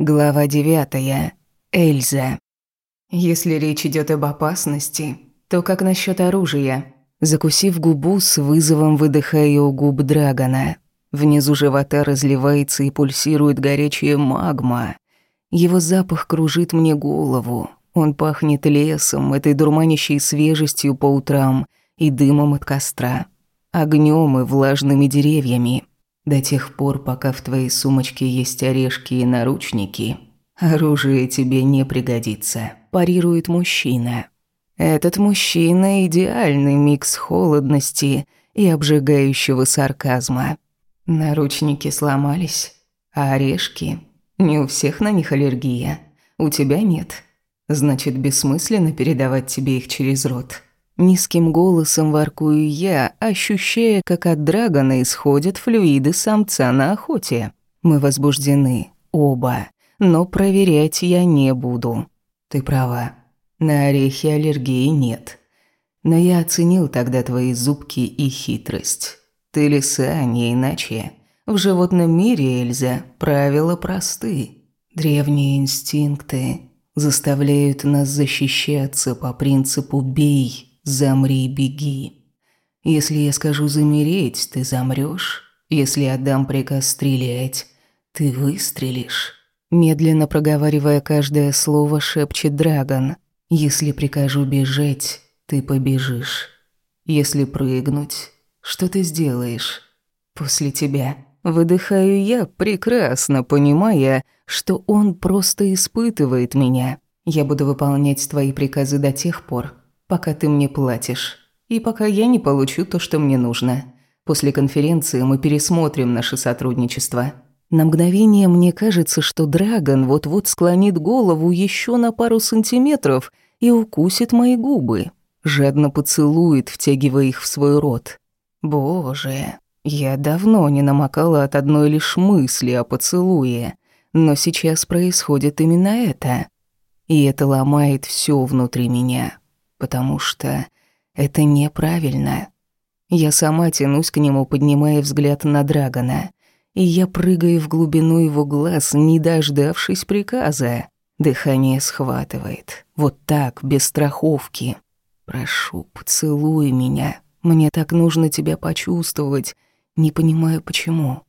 Глава девятая. Эльза. Если речь идет об опасности, то как насчет оружия? Закусив губу, с вызовом выдыхаю у губ Драгона. Внизу живота разливается и пульсирует горячая магма. Его запах кружит мне голову. Он пахнет лесом, этой дурманящей свежестью по утрам и дымом от костра, огнем и влажными деревьями. До тех пор, пока в твоей сумочке есть орешки и наручники, оружие тебе не пригодится, парирует мужчина. Этот мужчина – идеальный микс холодности и обжигающего сарказма. Наручники сломались, а орешки – не у всех на них аллергия. У тебя нет. Значит, бессмысленно передавать тебе их через рот. Низким голосом воркую я, ощущая, как от драгона исходят флюиды самца на охоте. Мы возбуждены, оба, но проверять я не буду. Ты права, на орехи аллергии нет. Но я оценил тогда твои зубки и хитрость. Ты лиса, а не иначе. В животном мире, Эльза, правила просты. Древние инстинкты заставляют нас защищаться по принципу «бей», Замри и беги. Если я скажу замереть, ты замрёшь. Если отдам приказ стрелять, ты выстрелишь. Медленно проговаривая каждое слово, шепчет Драгон. Если прикажу бежать, ты побежишь. Если прыгнуть, что ты сделаешь? После тебя. Выдыхаю я, прекрасно понимая, что он просто испытывает меня. Я буду выполнять твои приказы до тех пор, пока ты мне платишь. И пока я не получу то, что мне нужно. После конференции мы пересмотрим наше сотрудничество. На мгновение мне кажется, что Драгон вот-вот склонит голову еще на пару сантиметров и укусит мои губы. Жадно поцелует, втягивая их в свой рот. Боже, я давно не намокала от одной лишь мысли о поцелуе. Но сейчас происходит именно это. И это ломает все внутри меня потому что это неправильно. Я сама тянусь к нему, поднимая взгляд на Драгона, и я прыгаю в глубину его глаз, не дождавшись приказа. Дыхание схватывает. Вот так, без страховки. «Прошу, поцелуй меня. Мне так нужно тебя почувствовать. Не понимаю, почему.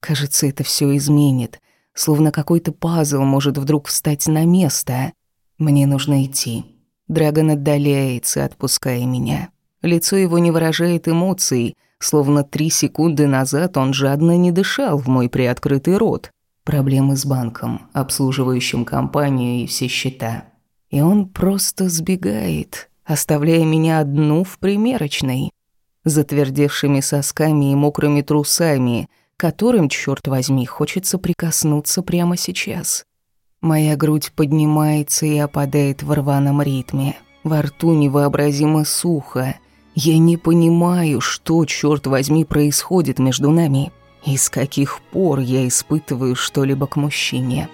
Кажется, это все изменит. Словно какой-то пазл может вдруг встать на место. Мне нужно идти. Драгон отдаляется, отпуская меня. Лицо его не выражает эмоций, словно три секунды назад он жадно не дышал в мой приоткрытый рот. Проблемы с банком, обслуживающим компанию и все счета. И он просто сбегает, оставляя меня одну в примерочной. Затвердевшими сосками и мокрыми трусами, которым, черт возьми, хочется прикоснуться прямо сейчас. Моя грудь поднимается и опадает в рваном ритме. Во рту невообразимо сухо. Я не понимаю, что, черт возьми, происходит между нами. И с каких пор я испытываю что-либо к мужчине.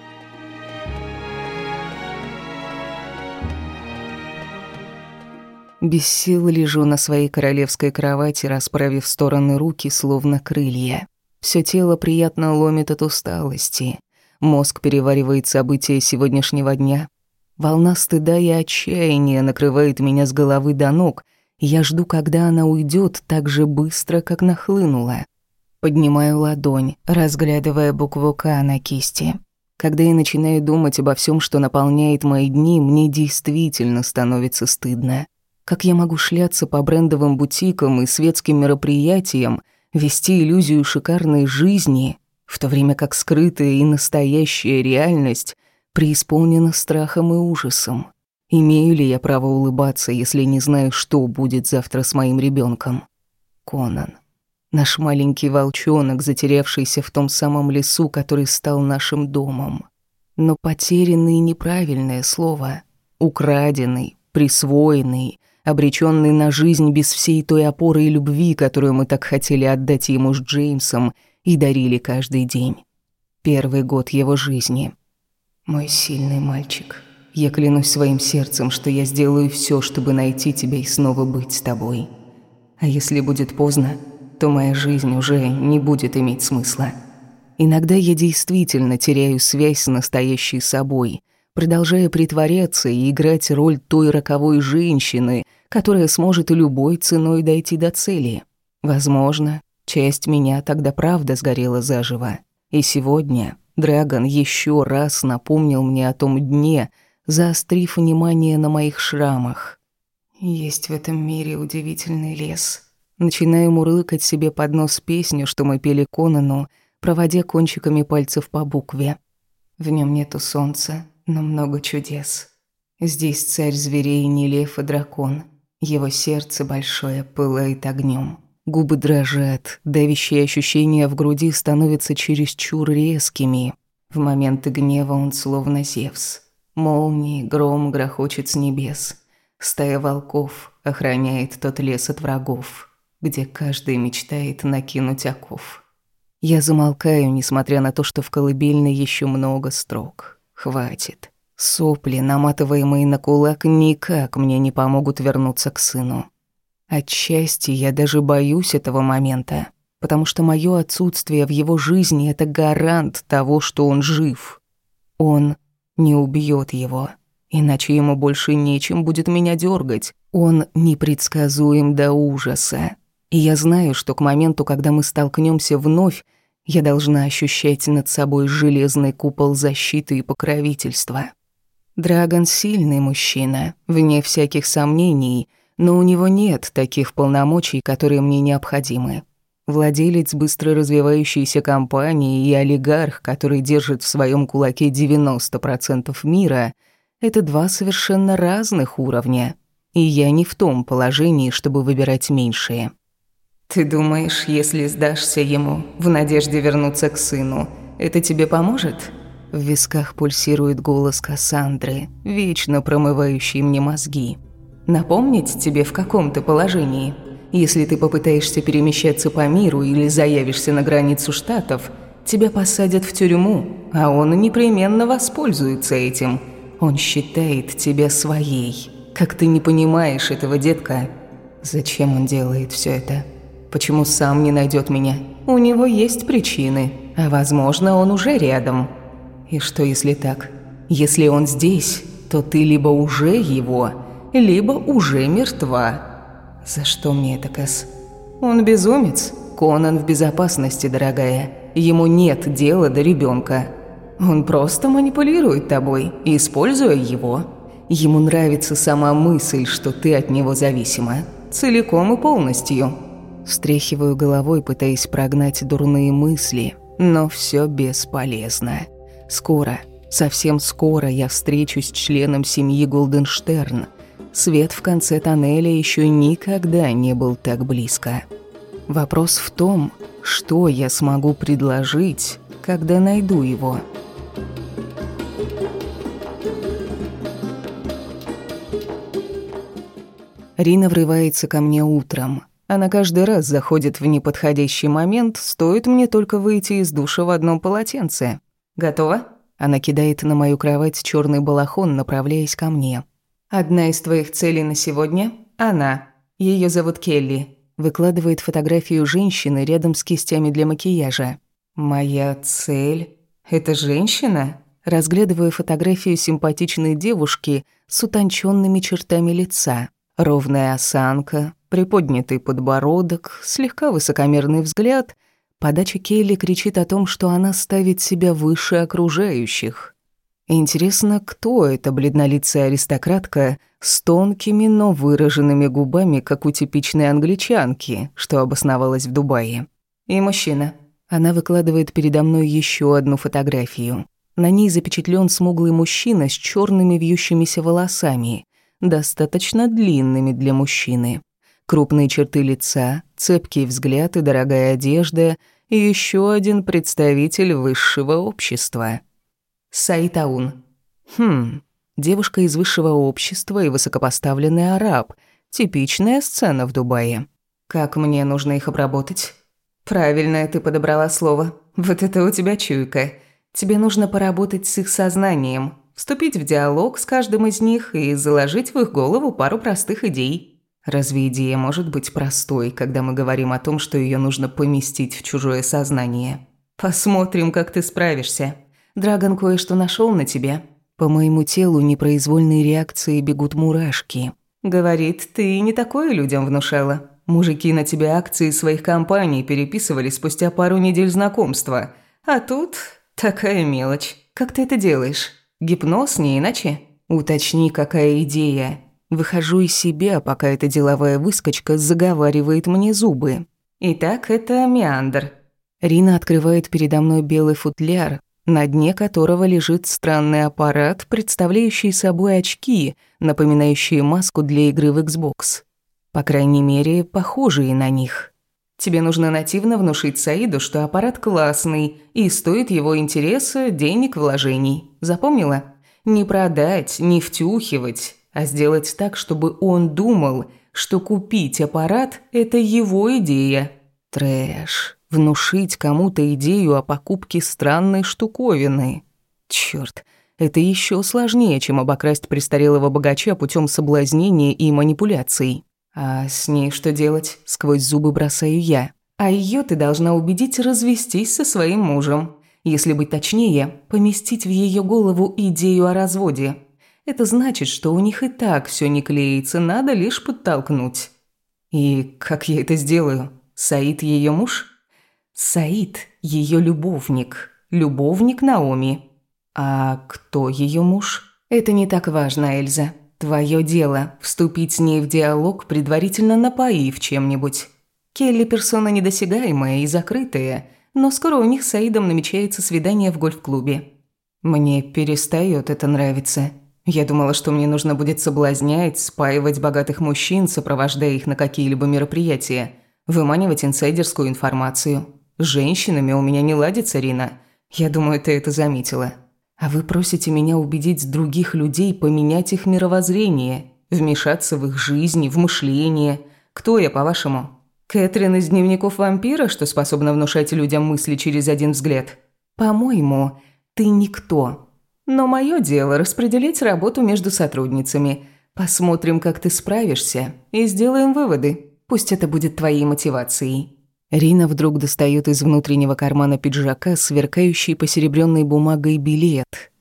Без сил лежу на своей королевской кровати, расправив стороны руки, словно крылья. Все тело приятно ломит от усталости. Мозг переваривает события сегодняшнего дня. Волна стыда и отчаяния накрывает меня с головы до ног, я жду, когда она уйдет так же быстро, как нахлынула. Поднимаю ладонь, разглядывая букву «К» на кисти. Когда я начинаю думать обо всем, что наполняет мои дни, мне действительно становится стыдно. Как я могу шляться по брендовым бутикам и светским мероприятиям, вести иллюзию шикарной жизни, в то время как скрытая и настоящая реальность преисполнена страхом и ужасом. Имею ли я право улыбаться, если не знаю, что будет завтра с моим ребенком? Конан. Наш маленький волчонок, затерявшийся в том самом лесу, который стал нашим домом. Но потерянный неправильное слово. Украденный, присвоенный, обреченный на жизнь без всей той опоры и любви, которую мы так хотели отдать ему с Джеймсом и дарили каждый день. Первый год его жизни. Мой сильный мальчик, я клянусь своим сердцем, что я сделаю все, чтобы найти тебя и снова быть с тобой. А если будет поздно, то моя жизнь уже не будет иметь смысла. Иногда я действительно теряю связь с настоящей собой, продолжая притворяться и играть роль той роковой женщины, которая сможет любой ценой дойти до цели. Возможно, часть меня тогда правда сгорела заживо. И сегодня Драгон еще раз напомнил мне о том дне, заострив внимание на моих шрамах. «Есть в этом мире удивительный лес». Начинаю мурлыкать себе под нос песню, что мы пели Конану, проводя кончиками пальцев по букве. В нем нету солнца, но много чудес. Здесь царь зверей не лев и дракон. Его сердце большое пылает огнем. Губы дрожат, давящие ощущения в груди становятся чересчур резкими. В моменты гнева он словно Зевс. Молнии, гром грохочет с небес. Стая волков охраняет тот лес от врагов, где каждый мечтает накинуть оков. Я замолкаю, несмотря на то, что в колыбельной еще много строк. Хватит. Сопли, наматываемые на кулак, никак мне не помогут вернуться к сыну. Отчасти я даже боюсь этого момента, потому что мое отсутствие в его жизни — это гарант того, что он жив. Он не убьет его, иначе ему больше нечем будет меня дергать. Он непредсказуем до ужаса. И я знаю, что к моменту, когда мы столкнемся вновь, я должна ощущать над собой железный купол защиты и покровительства. Драгон сильный мужчина, вне всяких сомнений, но у него нет таких полномочий, которые мне необходимы. Владелец быстро развивающейся компании и олигарх, который держит в своем кулаке 90% мира, это два совершенно разных уровня. И я не в том положении, чтобы выбирать меньшее. Ты думаешь, если сдашься ему в надежде вернуться к сыну, это тебе поможет? В висках пульсирует голос Кассандры, вечно промывающий мне мозги. Напомнить тебе, в каком ты положении? Если ты попытаешься перемещаться по миру или заявишься на границу штатов, тебя посадят в тюрьму, а он непременно воспользуется этим. Он считает тебя своей. Как ты не понимаешь этого, детка? Зачем он делает все это? Почему сам не найдет меня? У него есть причины, а возможно, он уже рядом. И что если так? Если он здесь, то ты либо уже его, либо уже мертва. За что мне это, Кэс? Он безумец. Конан в безопасности, дорогая. Ему нет дела до ребенка. Он просто манипулирует тобой, используя его. Ему нравится сама мысль, что ты от него зависима. Целиком и полностью. Встряхиваю головой, пытаясь прогнать дурные мысли, но все бесполезно. Скоро, совсем скоро я встречусь с членом семьи Голденштерн, Свет в конце тоннеля еще никогда не был так близко. Вопрос в том, что я смогу предложить, когда найду его. Рина врывается ко мне утром. Она каждый раз заходит в неподходящий момент, стоит мне только выйти из душа в одном полотенце. «Готова?» Она кидает на мою кровать черный балахон, направляясь ко мне. Одна из твоих целей на сегодня – она. Ее зовут Келли. Выкладывает фотографию женщины рядом с кистями для макияжа. Моя цель – это женщина? Разглядываю фотографию симпатичной девушки с утонченными чертами лица. Ровная осанка, приподнятый подбородок, слегка высокомерный взгляд. Подача Келли кричит о том, что она ставит себя выше окружающих. Интересно, кто эта бледнолицая аристократка с тонкими, но выраженными губами, как у типичной англичанки, что обосновалась в Дубае? И мужчина. Она выкладывает передо мной еще одну фотографию. На ней запечатлен смуглый мужчина с черными вьющимися волосами, достаточно длинными для мужчины. Крупные черты лица, цепкий взгляд и дорогая одежда, и еще один представитель высшего общества. Саитаун. Хм, девушка из высшего общества и высокопоставленный араб. Типичная сцена в Дубае. Как мне нужно их обработать? Правильно ты подобрала слово. Вот это у тебя чуйка. Тебе нужно поработать с их сознанием, вступить в диалог с каждым из них и заложить в их голову пару простых идей. Разве идея может быть простой, когда мы говорим о том, что ее нужно поместить в чужое сознание? Посмотрим, как ты справишься. Драгон кое-что нашел на тебе. По моему телу непроизвольной реакции бегут мурашки. Говорит, ты не такое людям внушала. Мужики на тебя акции своих компаний переписывали спустя пару недель знакомства. А тут такая мелочь. Как ты это делаешь? Гипноз не иначе? Уточни, какая идея. Выхожу из себя, пока эта деловая выскочка заговаривает мне зубы. Итак, это меандр. Рина открывает передо мной белый футляр, на дне которого лежит странный аппарат, представляющий собой очки, напоминающие маску для игры в Xbox. По крайней мере, похожие на них. Тебе нужно нативно внушить Саиду, что аппарат классный и стоит его интереса, денег, вложений. Запомнила? Не продать, не втюхивать, а сделать так, чтобы он думал, что купить аппарат – это его идея. Трэш. Внушить кому-то идею о покупке странной штуковины. Чёрт, это ещё сложнее, чем обокрасть престарелого богача путём соблазнения и манипуляций. А с ней что делать? Сквозь зубы бросаю я. А ее ты должна убедить развестись со своим мужем. Если быть точнее, поместить в ее голову идею о разводе. Это значит, что у них и так все не клеится, надо лишь подтолкнуть. И как я это сделаю? Саид ее муж? Саид ее любовник. Любовник Наоми. А кто ее муж? Это не так важно, Эльза. Твое дело – вступить с ней в диалог, предварительно напоив чем-нибудь. Келли – персона недосягаемая и закрытая, но скоро у них с Аидом намечается свидание в гольф-клубе. Мне перестает это нравиться. Я думала, что мне нужно будет соблазнять, спаивать богатых мужчин, сопровождая их на какие-либо мероприятия, выманивать инсайдерскую информацию. Женщинами у меня не ладится, Рина. Я думаю, ты это заметила. А вы просите меня убедить других людей поменять их мировоззрение, вмешаться в их жизни, в мышление. Кто я, по-вашему? Кэтрин из дневников вампира, что способна внушать людям мысли через один взгляд? По-моему, ты никто. Но мое дело распределить работу между сотрудницами. Посмотрим, как ты справишься, и сделаем выводы. Пусть это будет твоей мотивацией. Рина вдруг достает из внутреннего кармана пиджака сверкающий посеребрённой бумагой билет.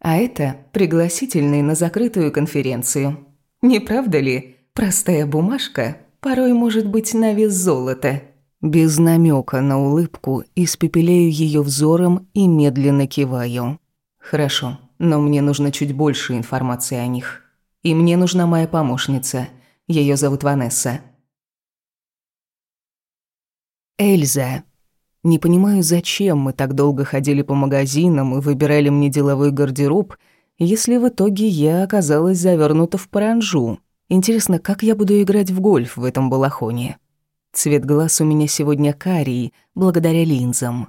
А это пригласительный на закрытую конференцию. Не правда ли? Простая бумажка порой может быть на вес золота. Без намека на улыбку испепеляю ее взором и медленно киваю. Хорошо, но мне нужно чуть больше информации о них. И мне нужна моя помощница. Ее зовут Ванесса. Эльза. Не понимаю, зачем мы так долго ходили по магазинам и выбирали мне деловой гардероб, если в итоге я оказалась завернута в паранжу. Интересно, как я буду играть в гольф в этом балахоне? Цвет глаз у меня сегодня карий, благодаря линзам.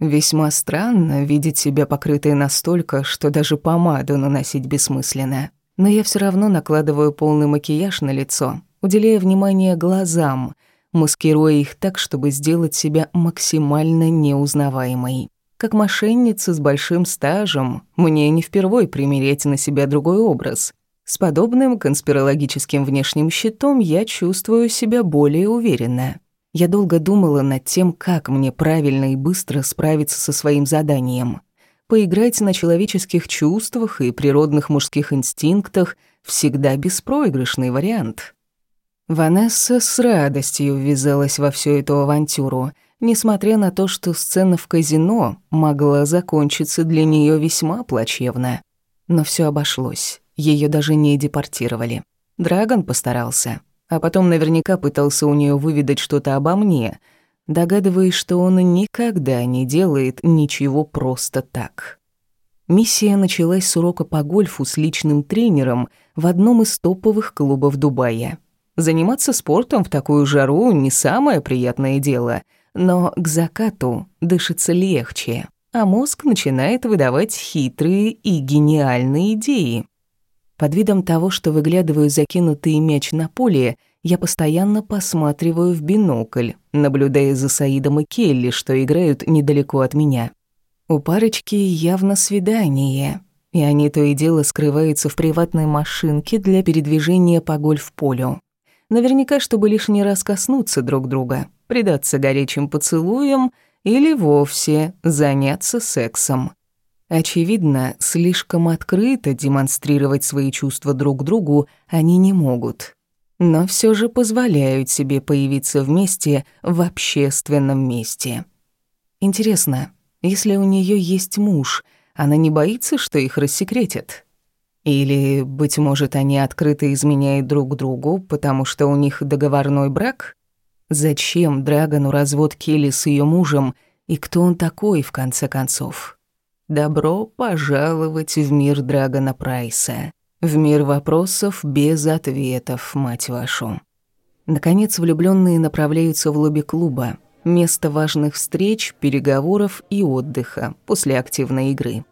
Весьма странно видеть себя покрытой настолько, что даже помаду наносить бессмысленно. Но я все равно накладываю полный макияж на лицо, уделяя внимание глазам, маскируя их так, чтобы сделать себя максимально неузнаваемой. Как мошенница с большим стажем, мне не впервой примерять на себя другой образ. С подобным конспирологическим внешним щитом я чувствую себя более уверенно. Я долго думала над тем, как мне правильно и быстро справиться со своим заданием. Поиграть на человеческих чувствах и природных мужских инстинктах всегда беспроигрышный вариант. Ванесса с радостью ввязалась во всю эту авантюру, несмотря на то, что сцена в казино могла закончиться для нее весьма плачевно. Но все обошлось, ее даже не депортировали. Драгон постарался, а потом наверняка пытался у нее выведать что-то обо мне, догадываясь, что он никогда не делает ничего просто так. Миссия началась с урока по гольфу с личным тренером в одном из топовых клубов Дубая – Заниматься спортом в такую жару не самое приятное дело, но к закату дышится легче, а мозг начинает выдавать хитрые и гениальные идеи. Под видом того, что выглядываю закинутый мяч на поле, я постоянно посматриваю в бинокль, наблюдая за Саидом и Келли, что играют недалеко от меня. У парочки явно свидание, и они то и дело скрываются в приватной машинке для передвижения по гольф-полю. Наверняка, чтобы лишний раз коснуться друг друга, предаться горячим поцелуям или вовсе заняться сексом. Очевидно, слишком открыто демонстрировать свои чувства друг другу они не могут. Но все же позволяют себе появиться вместе в общественном месте. Интересно, если у нее есть муж, она не боится, что их рассекретят? Или, быть может, они открыто изменяют друг другу, потому что у них договорной брак? Зачем Драгону развод Келли с ее мужем, и кто он такой, в конце концов? Добро пожаловать в мир Драгона Прайса. В мир вопросов без ответов, мать вашу. Наконец, влюбленные направляются в лобби клуба, место важных встреч, переговоров и отдыха после активной игры.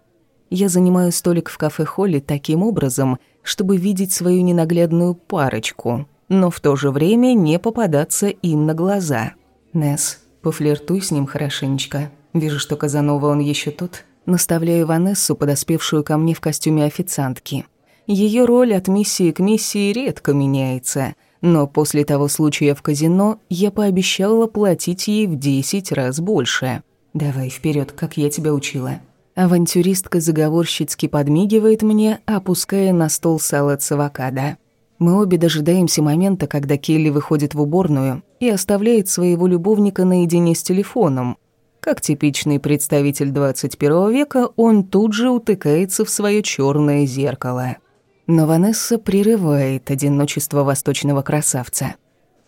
Я занимаю столик в кафе-холле таким образом, чтобы видеть свою ненаглядную парочку, но в то же время не попадаться им на глаза. Несс, пофлиртуй с ним хорошенечко. Вижу, что Казанова он еще тот. Наставляю Ванессу, подоспевшую ко мне в костюме официантки. Ее роль от миссии к миссии редко меняется, но после того случая в казино я пообещала платить ей в десять раз больше. «Давай вперед, как я тебя учила». Авантюристка заговорщицки подмигивает мне, опуская на стол салат с авокадо. Мы обе дожидаемся момента, когда Келли выходит в уборную и оставляет своего любовника наедине с телефоном. Как типичный представитель 21 века, он тут же утыкается в свое черное зеркало. Но Ванесса прерывает одиночество восточного красавца.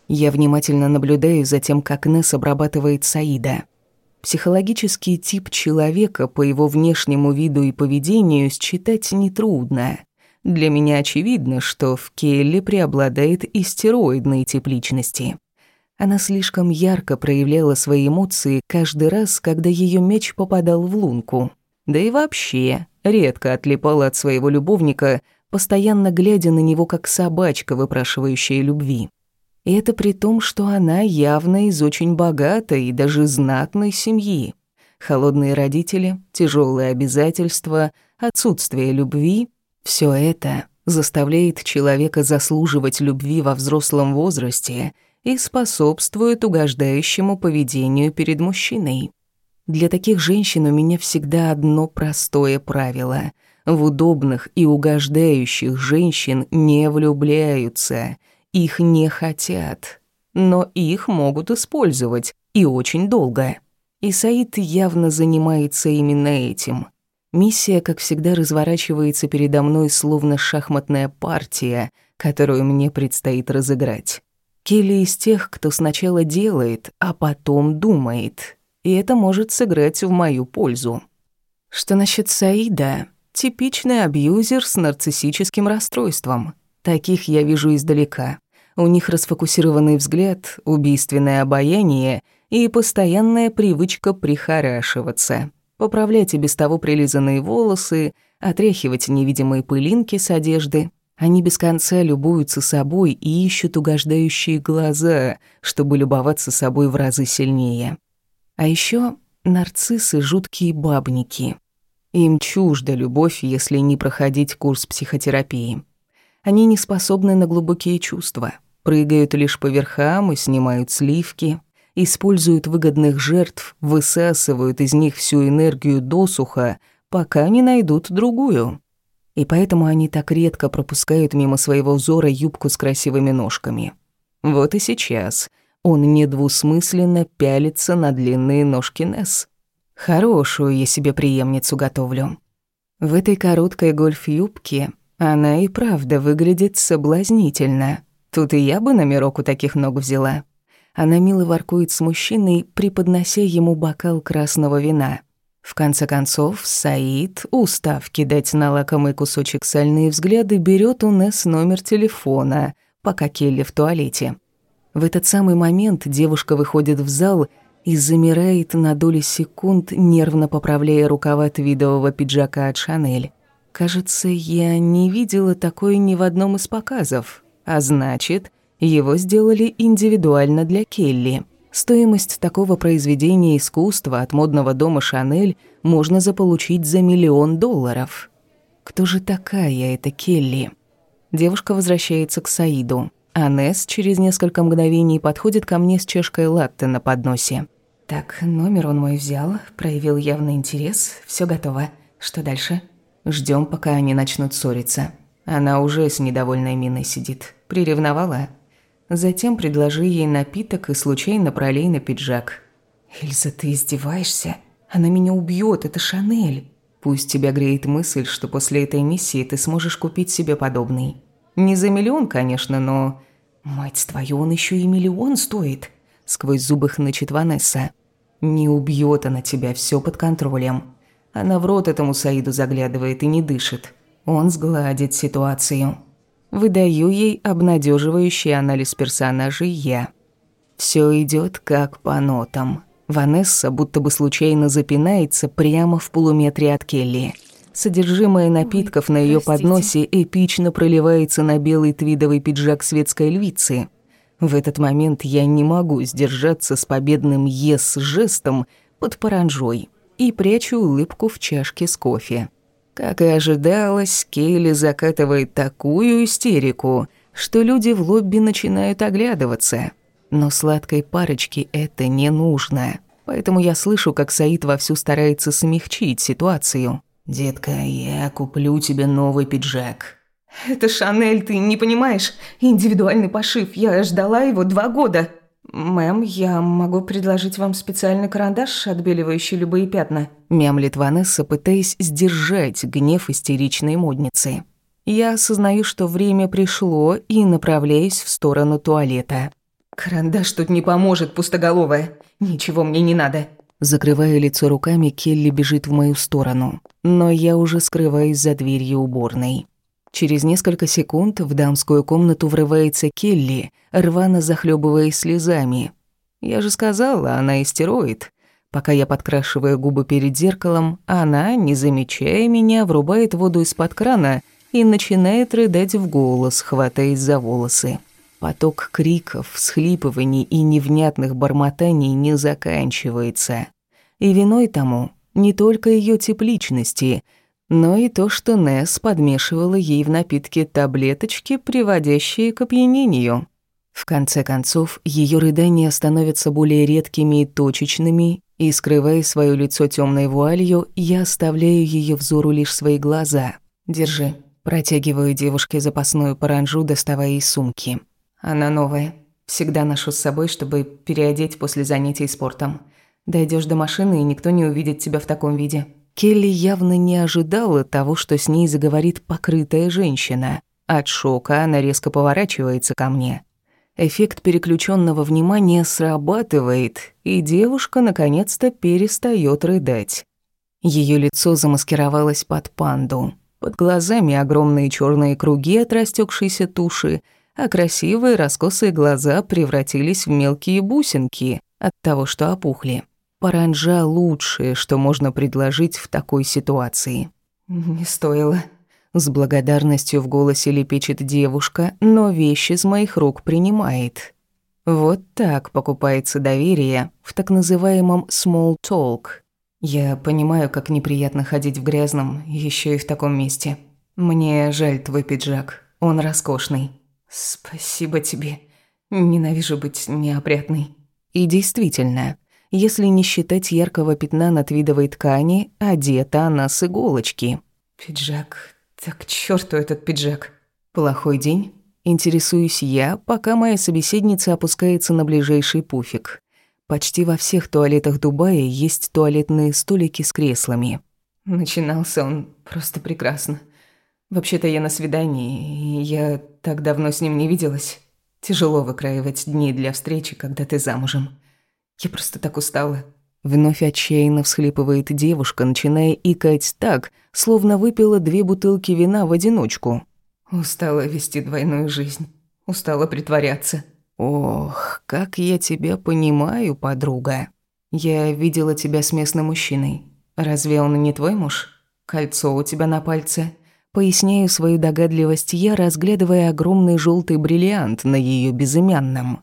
Я внимательно наблюдаю за тем, как Несс обрабатывает Саида – Психологический тип человека по его внешнему виду и поведению считать нетрудно. Для меня очевидно, что в Келли преобладает истероидный тип личности. Она слишком ярко проявляла свои эмоции каждый раз, когда ее меч попадал в лунку. Да и вообще, редко отлипала от своего любовника, постоянно глядя на него как собачка, выпрашивающая любви. И это при том, что она явно из очень богатой и даже знатной семьи. Холодные родители, тяжелые обязательства, отсутствие любви — все это заставляет человека заслуживать любви во взрослом возрасте и способствует угождающему поведению перед мужчиной. Для таких женщин у меня всегда одно простое правило — в удобных и угождающих женщин не влюбляются — их не хотят, но их могут использовать, и очень долго. И Саид явно занимается именно этим. Миссия, как всегда, разворачивается передо мной словно шахматная партия, которую мне предстоит разыграть. Келли из тех, кто сначала делает, а потом думает. И это может сыграть в мою пользу. Что насчет Саида? Типичный абьюзер с нарциссическим расстройством. Таких я вижу издалека. У них расфокусированный взгляд, убийственное обаяние и постоянная привычка прихорашиваться, поправлять и без того прилизанные волосы, отряхивать невидимые пылинки с одежды. Они без конца любуются собой и ищут угождающие глаза, чтобы любоваться собой в разы сильнее. А еще нарциссы — жуткие бабники. Им чужда любовь, если не проходить курс психотерапии. Они не способны на глубокие чувства — прыгают лишь по верхам и снимают сливки, используют выгодных жертв, высасывают из них всю энергию досуха, пока не найдут другую. И поэтому они так редко пропускают мимо своего взора юбку с красивыми ножками. Вот и сейчас он недвусмысленно пялится на длинные ножки Несс. Хорошую я себе преемницу готовлю. В этой короткой гольф-юбке она и правда выглядит соблазнительно. Тут и я бы номерок у таких ног взяла. Она мило воркует с мужчиной, преподнося ему бокал красного вина. В конце концов, Саид, устав кидать на лакомый кусочек сальные взгляды, берет у Несс номер телефона, пока Келли в туалете. В этот самый момент девушка выходит в зал и замирает на доли секунд, нервно поправляя рукава твидового пиджака от Шанель. Кажется, я не видела такой ни в одном из показов. А значит, его сделали индивидуально для Келли. Стоимость такого произведения искусства от модного дома «Шанель» можно заполучить за миллион долларов. Кто же такая эта Келли? Девушка возвращается к Саиду. А Несс через несколько мгновений подходит ко мне с чашкой латте на подносе. Так, номер он мой взял, проявил явный интерес, все готово. Что дальше? Ждем, пока они начнут ссориться. Она уже с недовольной миной сидит. Приревновала. Затем предложи ей напиток и случайно пролей на пиджак. «Эльза, ты издеваешься? Она меня убьет, это Шанель!» Пусть тебя греет мысль, что после этой миссии ты сможешь купить себе подобный. Не за миллион, конечно, но... Мать твою, он еще и миллион стоит. Сквозь зубы хнычет Ванесса. Не убьет она тебя, все под контролем. Она в рот этому Саиду заглядывает и не дышит. Он сгладит ситуацию. Выдаю ей обнадеживающий анализ персонажей я. Все идет как по нотам. Ванесса будто бы случайно запинается прямо в полуметре от Келли. Содержимое напитков Ой, на ее подносе эпично проливается на белый твидовый пиджак светской львицы. В этот момент я не могу сдержаться с победным «ес» жестом под паранжой и прячу улыбку в чашке с кофе. Как и ожидалось, Келли закатывает такую истерику, что люди в лобби начинают оглядываться – но сладкой парочке это не нужно. Поэтому я слышу, как Саид вовсю старается смягчить ситуацию. «Детка, я куплю тебе новый пиджак». «Это Шанель, ты не понимаешь? Индивидуальный пошив. Я ждала его два года». «Мэм, я могу предложить вам специальный карандаш, отбеливающий любые пятна», мямлит Ванесса, пытаясь сдержать гнев истеричной модницы. Я осознаю, что время пришло и направляюсь в сторону туалета. «Карандаш тут не поможет, пустоголовая. Ничего мне не надо». Закрывая лицо руками, Келли бежит в мою сторону. Но я уже скрываюсь за дверью уборной. Через несколько секунд в дамскую комнату врывается Келли, рвано захлебываясь слезами. Я же сказала, она истероид. Пока я подкрашиваю губы перед зеркалом, она, не замечая меня, врубает воду из-под крана и начинает рыдать в голос, хватаясь за волосы. Поток криков, всхлипываний и невнятных бормотаний не заканчивается. И виной тому не только ее тепличности, но и то, что Несс подмешивала ей в напитки таблеточки, приводящие к опьянению. В конце концов, ее рыдания становятся более редкими и точечными, и, скрывая свое лицо темной вуалью, я оставляю ее взору лишь свои глаза. «Держи». Протягиваю девушке запасную паранжу, доставая из сумки. Она новая. Всегда ношу с собой, чтобы переодеть после занятий спортом. Дойдешь до машины, и никто не увидит тебя в таком виде. Келли явно не ожидала того, что с ней заговорит покрытая женщина. От шока она резко поворачивается ко мне. Эффект переключенного внимания срабатывает, и девушка наконец-то перестает рыдать. Ее лицо замаскировалось под панду. Под глазами огромные черные круги от растекшейся туши, а красивые раскосые глаза превратились в мелкие бусинки от того, что опухли. Паранжа лучшее, что можно предложить в такой ситуации. «Не стоило», — с благодарностью в голосе лепечет девушка, но вещи из моих рук принимает. Вот так покупается доверие в так называемом small talk. Я понимаю, как неприятно ходить в грязном, еще и в таком месте. Мне жаль твой пиджак, он роскошный. «Спасибо тебе. Ненавижу быть неопрятной». И действительно, если не считать яркого пятна на твидовой ткани, одета она с иголочки. «Пиджак. Так чёрту этот пиджак». «Плохой день?» Интересуюсь я, пока моя собеседница опускается на ближайший пуфик. Почти во всех туалетах Дубая есть туалетные столики с креслами. Начинался он просто прекрасно. Вообще-то я на свидании, и я так давно с ним не виделась. Тяжело выкраивать дни для встречи, когда ты замужем. Я просто так устала. Вновь отчаянно всхлипывает девушка, начиная икать так, словно выпила две бутылки вина в одиночку. Устала вести двойную жизнь. Устала притворяться. Ох, как я тебя понимаю, подруга. Я видела тебя с местным мужчиной. Разве он не твой муж? Кольцо у тебя на пальце. Поясняю свою догадливость я, разглядывая огромный желтый бриллиант на ее безымянном.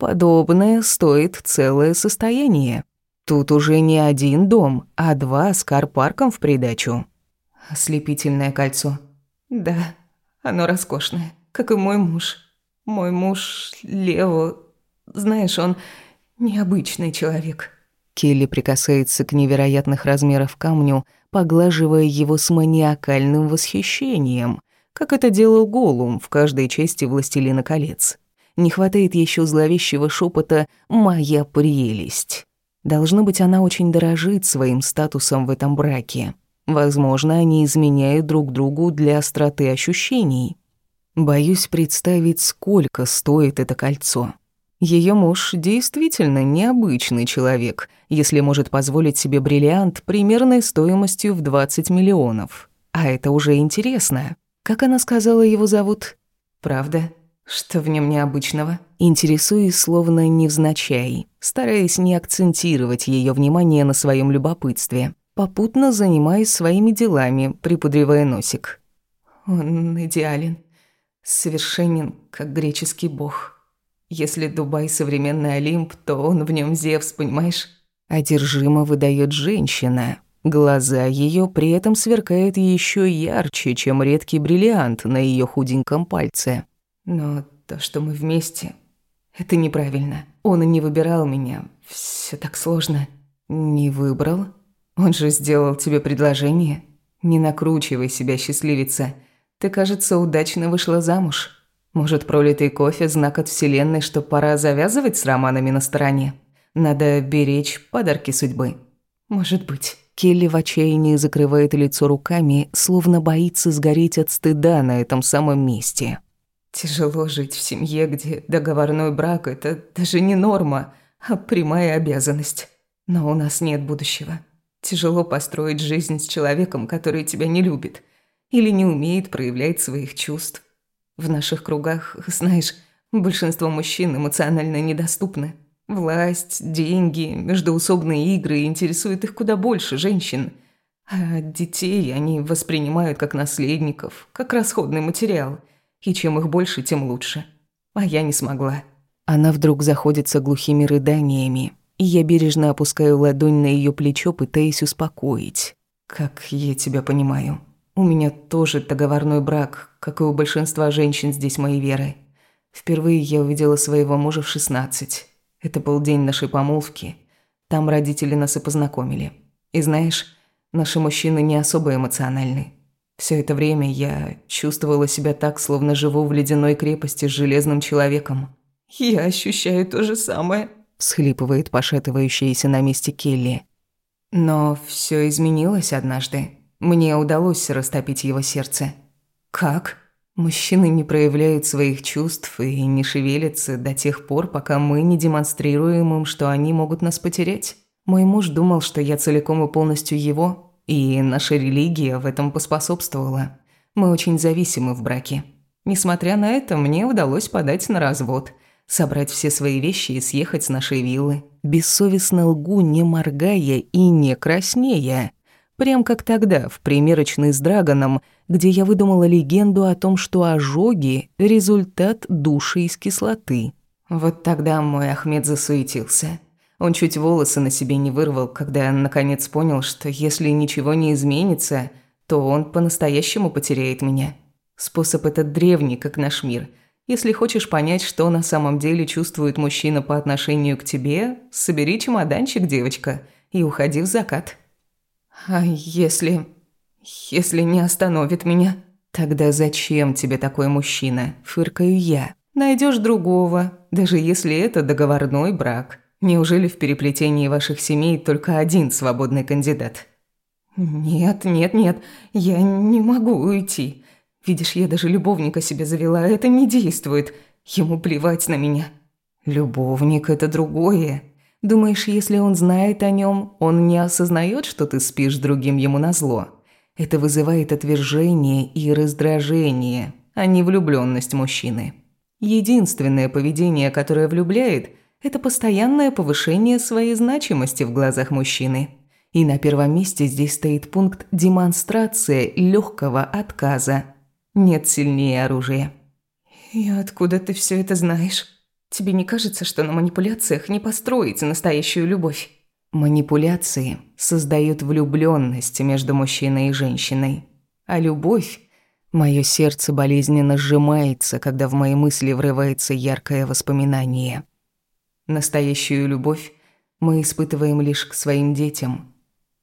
Подобное стоит целое состояние. Тут уже не один дом, а два с карпарком в придачу. Ослепительное кольцо. Да, оно роскошное, как и мой муж. Мой муж Лео, знаешь, он необычный человек. Келли прикасается к невероятных размеров камню, поглаживая его с маниакальным восхищением, как это делал Голум в каждой части «Властелина колец». Не хватает еще зловещего шепота «Моя прелесть». Должно быть, она очень дорожит своим статусом в этом браке. Возможно, они изменяют друг другу для остроты ощущений. Боюсь представить, сколько стоит это кольцо. Ее муж действительно необычный человек, если может позволить себе бриллиант примерной стоимостью в 20 миллионов. А это уже интересно. Как она сказала, его зовут? Правда? Что в нем необычного? Интересуюсь словно невзначай, стараясь не акцентировать ее внимание на своем любопытстве. Попутно занимаюсь своими делами, припудривая носик. Он идеален, совершенен, как греческий бог. Если Дубай современный Олимп, то он в нем Зевс, понимаешь? Одержимо выдает женщина. Глаза ее при этом сверкают еще ярче, чем редкий бриллиант на ее худеньком пальце. Но то, что мы вместе, это неправильно. Он и не выбирал меня. Все так сложно. Не выбрал? Он же сделал тебе предложение. Не накручивай себя, счастливица. Ты, кажется, удачно вышла замуж. Может, пролитый кофе – знак от Вселенной, что пора завязывать с романами на стороне? Надо беречь подарки судьбы. Может быть. Келли в отчаянии закрывает лицо руками, словно боится сгореть от стыда на этом самом месте. Тяжело жить в семье, где договорной брак – это даже не норма, а прямая обязанность. Но у нас нет будущего. Тяжело построить жизнь с человеком, который тебя не любит или не умеет проявлять своих чувств. В наших кругах, знаешь, большинство мужчин эмоционально недоступны. Власть, деньги, междоусобные игры интересуют их куда больше женщин. А детей они воспринимают как наследников, как расходный материал – и чем их больше, тем лучше. А я не смогла. Она вдруг заходится глухими рыданиями, и я бережно опускаю ладонь на ее плечо, пытаясь успокоить. «Как я тебя понимаю. У меня тоже договорной брак, как и у большинства женщин здесь моей веры. Впервые я увидела своего мужа в 16. Это был день нашей помолвки. Там родители нас и познакомили. И знаешь, наши мужчины не особо эмоциональны. Все это время я чувствовала себя так, словно живу в ледяной крепости с железным человеком. «Я ощущаю то же самое», – всхлипывает пошатывающаяся на месте Келли. Но все изменилось однажды. Мне удалось растопить его сердце. «Как?» Мужчины не проявляют своих чувств и не шевелятся до тех пор, пока мы не демонстрируем им, что они могут нас потерять. Мой муж думал, что я целиком и полностью его, и наша религия в этом поспособствовала. Мы очень зависимы в браке. Несмотря на это, мне удалось подать на развод, собрать все свои вещи и съехать с нашей виллы. Бессовестно лгу, не моргая и не краснея. Прям как тогда, в примерочной с Драгоном, где я выдумала легенду о том, что ожоги – результат души из кислоты. Вот тогда мой Ахмед засуетился – он чуть волосы на себе не вырвал, когда наконец понял, что если ничего не изменится, то он по-настоящему потеряет меня. Способ этот древний, как наш мир. Если хочешь понять, что на самом деле чувствует мужчина по отношению к тебе, собери чемоданчик, девочка, и уходи в закат. А если... если не остановит меня? Тогда зачем тебе такой мужчина? Фыркаю я. Найдешь другого, даже если это договорной брак. Неужели в переплетении ваших семей только один свободный кандидат? Нет, нет, нет, я не могу уйти. Видишь, я даже любовника себе завела, это не действует. Ему плевать на меня. Любовник – это другое. Думаешь, если он знает о нем, он не осознает, что ты спишь другим ему назло? Это вызывает отвержение и раздражение, а не влюбленность мужчины. Единственное поведение, которое влюбляет – это постоянное повышение своей значимости в глазах мужчины. И на первом месте здесь стоит пункт демонстрация легкого отказа. Нет сильнее оружия. «И откуда ты все это знаешь? Тебе не кажется, что на манипуляциях не построить настоящую любовь?» Манипуляции создают влюбленность между мужчиной и женщиной. А любовь Мое сердце болезненно сжимается, когда в мои мысли врывается яркое воспоминание. Настоящую любовь мы испытываем лишь к своим детям.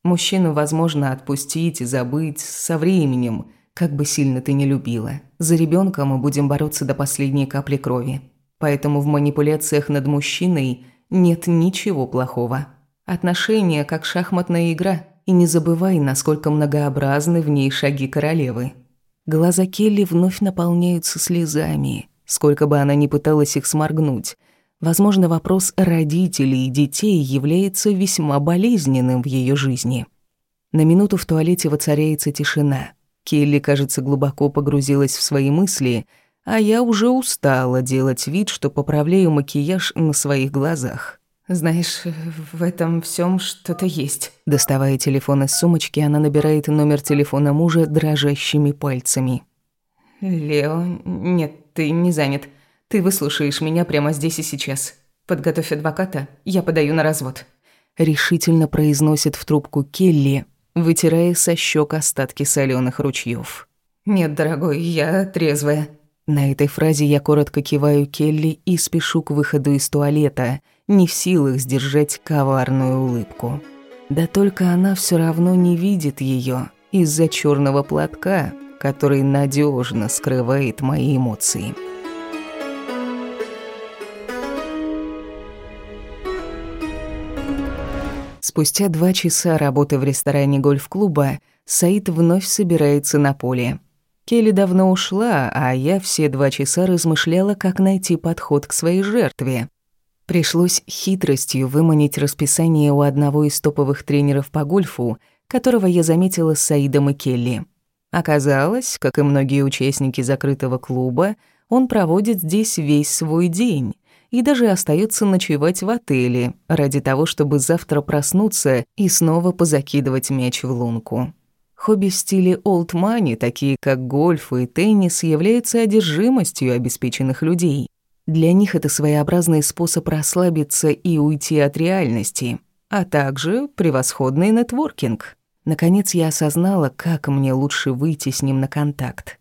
Мужчину возможно отпустить и забыть со временем, как бы сильно ты не любила. За ребенка мы будем бороться до последней капли крови. Поэтому в манипуляциях над мужчиной нет ничего плохого. Отношения как шахматная игра, и не забывай, насколько многообразны в ней шаги королевы. Глаза Келли вновь наполняются слезами, сколько бы она ни пыталась их сморгнуть. Возможно, вопрос родителей и детей является весьма болезненным в ее жизни. На минуту в туалете воцаряется тишина. Келли, кажется, глубоко погрузилась в свои мысли, а я уже устала делать вид, что поправляю макияж на своих глазах. Знаешь, в этом всем что-то есть. Доставая телефон из сумочки, она набирает номер телефона мужа дрожащими пальцами. Лео, нет, ты не занят. Ты выслушаешь меня прямо здесь и сейчас. Подготовь адвоката, я подаю на развод. Решительно произносит в трубку Келли, вытирая со щек остатки соленых ручьев. Нет, дорогой, я трезвая. На этой фразе я коротко киваю Келли и спешу к выходу из туалета, не в силах сдержать коварную улыбку. Да только она все равно не видит ее из-за черного платка, который надежно скрывает мои эмоции. Спустя два часа работы в ресторане гольф-клуба Саид вновь собирается на поле. Келли давно ушла, а я все два часа размышляла, как найти подход к своей жертве. Пришлось хитростью выманить расписание у одного из топовых тренеров по гольфу, которого я заметила с Саидом и Келли. Оказалось, как и многие участники закрытого клуба, он проводит здесь весь свой день и даже остается ночевать в отеле ради того, чтобы завтра проснуться и снова позакидывать мяч в лунку. Хобби в стиле old money, такие как гольф и теннис, являются одержимостью обеспеченных людей. Для них это своеобразный способ расслабиться и уйти от реальности, а также превосходный нетворкинг. Наконец я осознала, как мне лучше выйти с ним на контакт.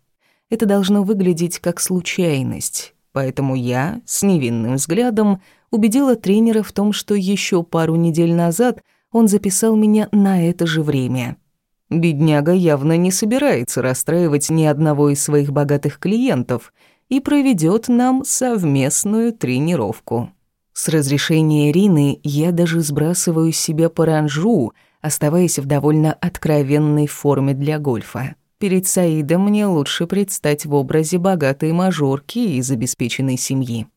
Это должно выглядеть как случайность, поэтому я, с невинным взглядом, убедила тренера в том, что еще пару недель назад он записал меня на это же время — Бедняга явно не собирается расстраивать ни одного из своих богатых клиентов и проведет нам совместную тренировку. С разрешения Ирины я даже сбрасываю с себя паранжу, оставаясь в довольно откровенной форме для гольфа. Перед Саидом мне лучше предстать в образе богатой мажорки из обеспеченной семьи.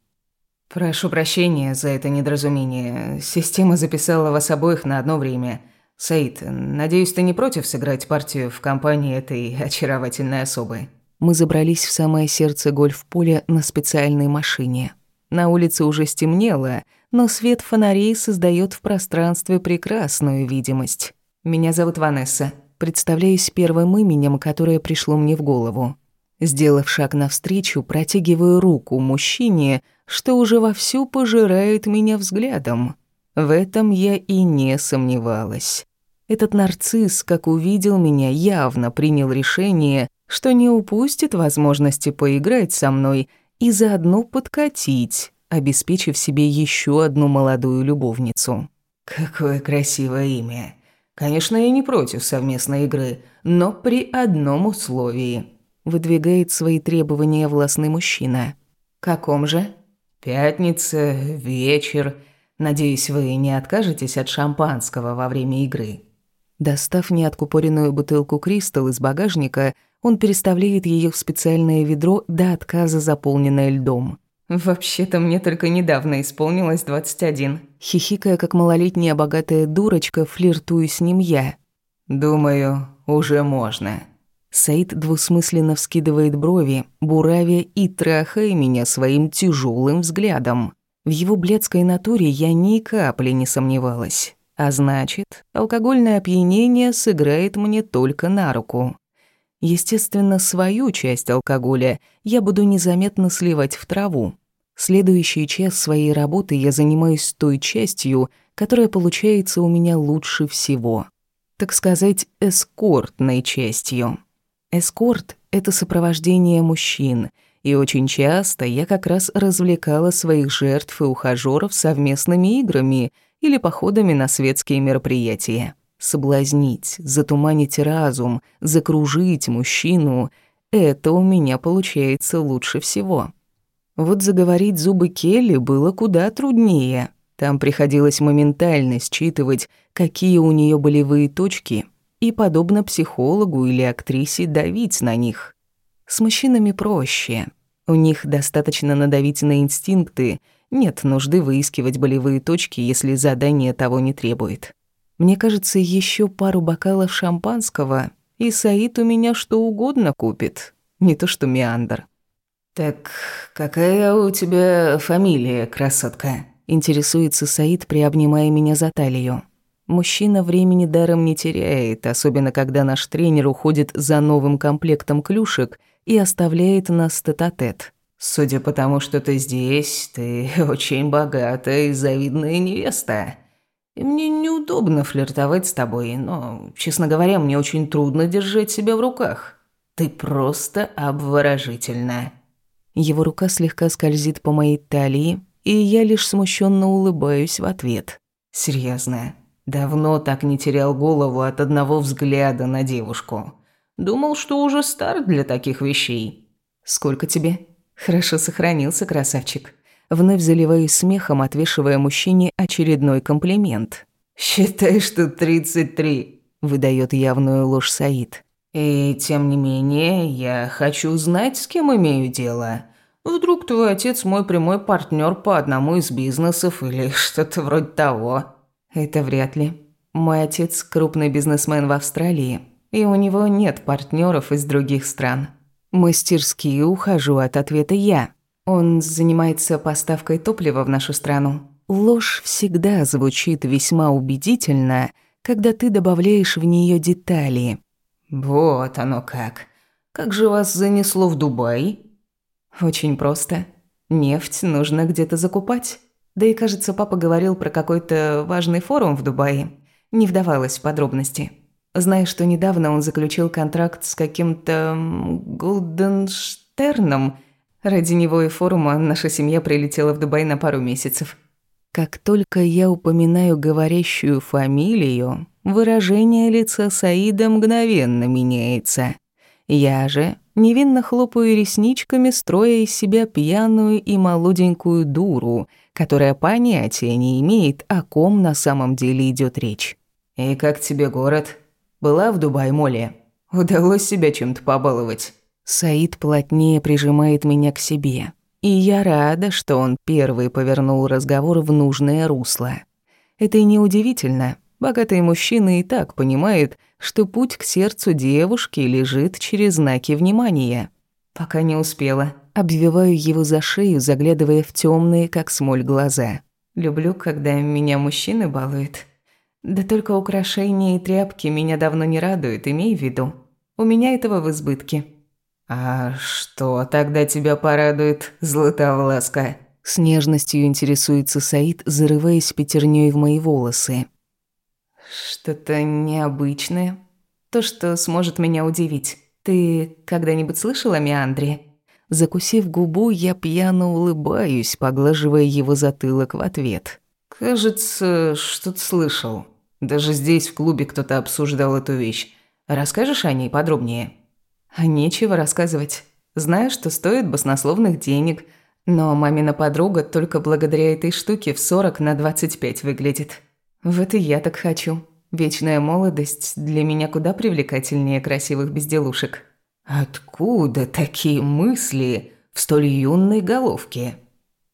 «Прошу прощения за это недоразумение. Система записала вас обоих на одно время. «Саид, надеюсь, ты не против сыграть партию в компании этой очаровательной особы?» Мы забрались в самое сердце гольф-поля на специальной машине. На улице уже стемнело, но свет фонарей создает в пространстве прекрасную видимость. «Меня зовут Ванесса», представляюсь первым именем, которое пришло мне в голову. Сделав шаг навстречу, протягиваю руку мужчине, что уже вовсю пожирает меня взглядом. В этом я и не сомневалась. Этот нарцисс, как увидел меня, явно принял решение, что не упустит возможности поиграть со мной и заодно подкатить, обеспечив себе еще одну молодую любовницу. «Какое красивое имя. Конечно, я не против совместной игры, но при одном условии», — выдвигает свои требования властный мужчина. «Каком же?» «Пятница, вечер. Надеюсь, вы не откажетесь от шампанского во время игры». Достав неоткупоренную бутылку «Кристалл» из багажника, он переставляет ее в специальное ведро до отказа, заполненное льдом. «Вообще-то мне только недавно исполнилось 21». Хихикая, как малолетняя богатая дурочка, флиртую с ним я. «Думаю, уже можно». Саид двусмысленно вскидывает брови, буравя и трахая меня своим тяжелым взглядом. В его бледской натуре я ни капли не сомневалась. А значит, алкогольное опьянение сыграет мне только на руку. Естественно, свою часть алкоголя я буду незаметно сливать в траву. Следующий час своей работы я занимаюсь той частью, которая получается у меня лучше всего. Так сказать, эскортной частью. Эскорт — это сопровождение мужчин, и очень часто я как раз развлекала своих жертв и ухажёров совместными играми — или походами на светские мероприятия. Соблазнить, затуманить разум, закружить мужчину — это у меня получается лучше всего. Вот заговорить зубы Келли было куда труднее. Там приходилось моментально считывать, какие у нее болевые точки, и, подобно психологу или актрисе, давить на них. С мужчинами проще. У них достаточно надавить на инстинкты, нет нужды выискивать болевые точки, если задание того не требует. Мне кажется, еще пару бокалов шампанского, и Саид у меня что угодно купит, не то что Меандр. «Так какая у тебя фамилия, красотка?» Интересуется Саид, приобнимая меня за талию. Мужчина времени даром не теряет, особенно когда наш тренер уходит за новым комплектом клюшек и оставляет нас тет-а-тет. «Судя по тому, что ты здесь, ты очень богатая и завидная невеста. И мне неудобно флиртовать с тобой, но, честно говоря, мне очень трудно держать себя в руках. Ты просто обворожительна». Его рука слегка скользит по моей талии, и я лишь смущенно улыбаюсь в ответ. Серьезно, давно так не терял голову от одного взгляда на девушку. Думал, что уже стар для таких вещей. Сколько тебе? Хорошо сохранился, красавчик. Вновь заливаюсь смехом, отвешивая мужчине очередной комплимент. «Считай, что 33», — выдает явную ложь Саид. «И тем не менее, я хочу знать, с кем имею дело. Вдруг твой отец мой прямой партнер по одному из бизнесов или что-то вроде того. Это вряд ли. Мой отец крупный бизнесмен в Австралии, и у него нет партнеров из других стран. Мастерски ухожу от ответа я. Он занимается поставкой топлива в нашу страну. Ложь всегда звучит весьма убедительно, когда ты добавляешь в нее детали. Вот оно как. Как же вас занесло в Дубай? Очень просто. Нефть нужно где-то закупать. Да и, кажется, папа говорил про какой-то важный форум в Дубае. Не вдавалась в подробности. Знаю, что недавно он заключил контракт с каким-то Голденштерном. Ради него и форума наша семья прилетела в Дубай на пару месяцев. Как только я упоминаю говорящую фамилию, выражение лица Саида мгновенно меняется. Я же невинно хлопаю ресничками, строя из себя пьяную и молоденькую дуру, которая понятия не имеет, о ком на самом деле идет речь. «И как тебе город? Была в Дубае, Молли? Удалось себя чем-то побаловать?» Саид плотнее прижимает меня к себе. И я рада, что он первый повернул разговор в нужное русло. Это и неудивительно. Богатые мужчины и так понимают, что путь к сердцу девушки лежит через знаки внимания. Пока не успела. Обвиваю его за шею, заглядывая в темные, как смоль, глаза. Люблю, когда меня мужчины балуют. Да только украшения и тряпки меня давно не радуют, имей в виду. У меня этого в избытке. «А что тогда тебя порадует, Златовласка?» С нежностью интересуется Саид, зарываясь пятерней в мои волосы. Что-то необычное. То, что сможет меня удивить. Ты когда-нибудь слышала о Меандре? Закусив губу, я пьяно улыбаюсь, поглаживая его затылок в ответ. Кажется, что-то слышал. Даже здесь в клубе кто-то обсуждал эту вещь. Расскажешь о ней подробнее? А нечего рассказывать. Знаю, что стоит баснословных денег, но мамина подруга только благодаря этой штуке в 40 на 25 выглядит. Вот и я так хочу. Вечная молодость для меня куда привлекательнее красивых безделушек. Откуда такие мысли в столь юной головке?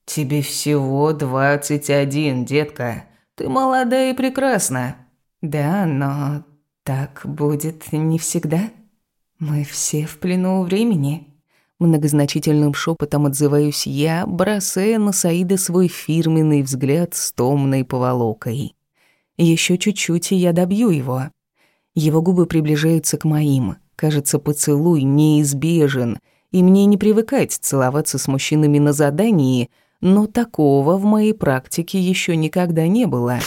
Тебе всего двадцать один, детка. Ты молодая и прекрасна. Да, но так будет не всегда. Мы все в плену времени. Многозначительным шепотом отзываюсь я, бросая на Саида свой фирменный взгляд с томной поволокой. Еще чуть-чуть, и я добью его. Его губы приближаются к моим. Кажется, поцелуй неизбежен, и мне не привыкать целоваться с мужчинами на задании, но такого в моей практике еще никогда не было.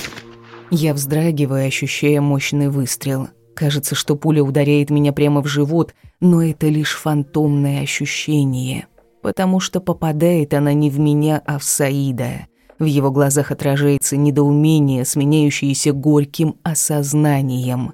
Я вздрагиваю, ощущая мощный выстрел. Кажется, что пуля ударяет меня прямо в живот, но это лишь фантомное ощущение, потому что попадает она не в меня, а в Саида — В его глазах отражается недоумение, сменяющееся горьким осознанием.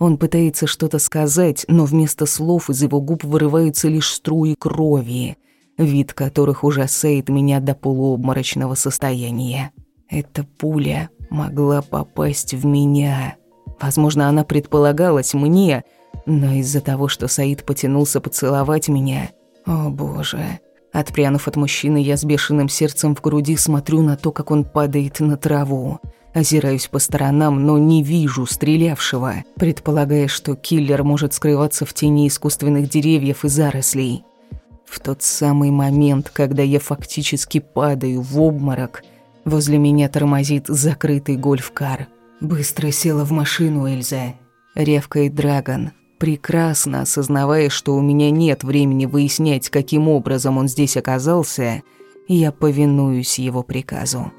Он пытается что-то сказать, но вместо слов из его губ вырываются лишь струи крови, вид которых ужасает меня до полуобморочного состояния. Эта пуля могла попасть в меня. Возможно, она предполагалась мне, но из-за того, что Саид потянулся поцеловать меня... О боже... Отпрянув от мужчины, я с бешеным сердцем в груди смотрю на то, как он падает на траву. Озираюсь по сторонам, но не вижу стрелявшего, предполагая, что киллер может скрываться в тени искусственных деревьев и зарослей. В тот самый момент, когда я фактически падаю в обморок, возле меня тормозит закрытый гольф-кар. Быстро села в машину Эльза. Ревкает Драгон, Прекрасно осознавая, что у меня нет времени выяснять, каким образом он здесь оказался, я повинуюсь его приказу.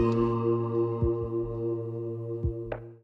Thank you.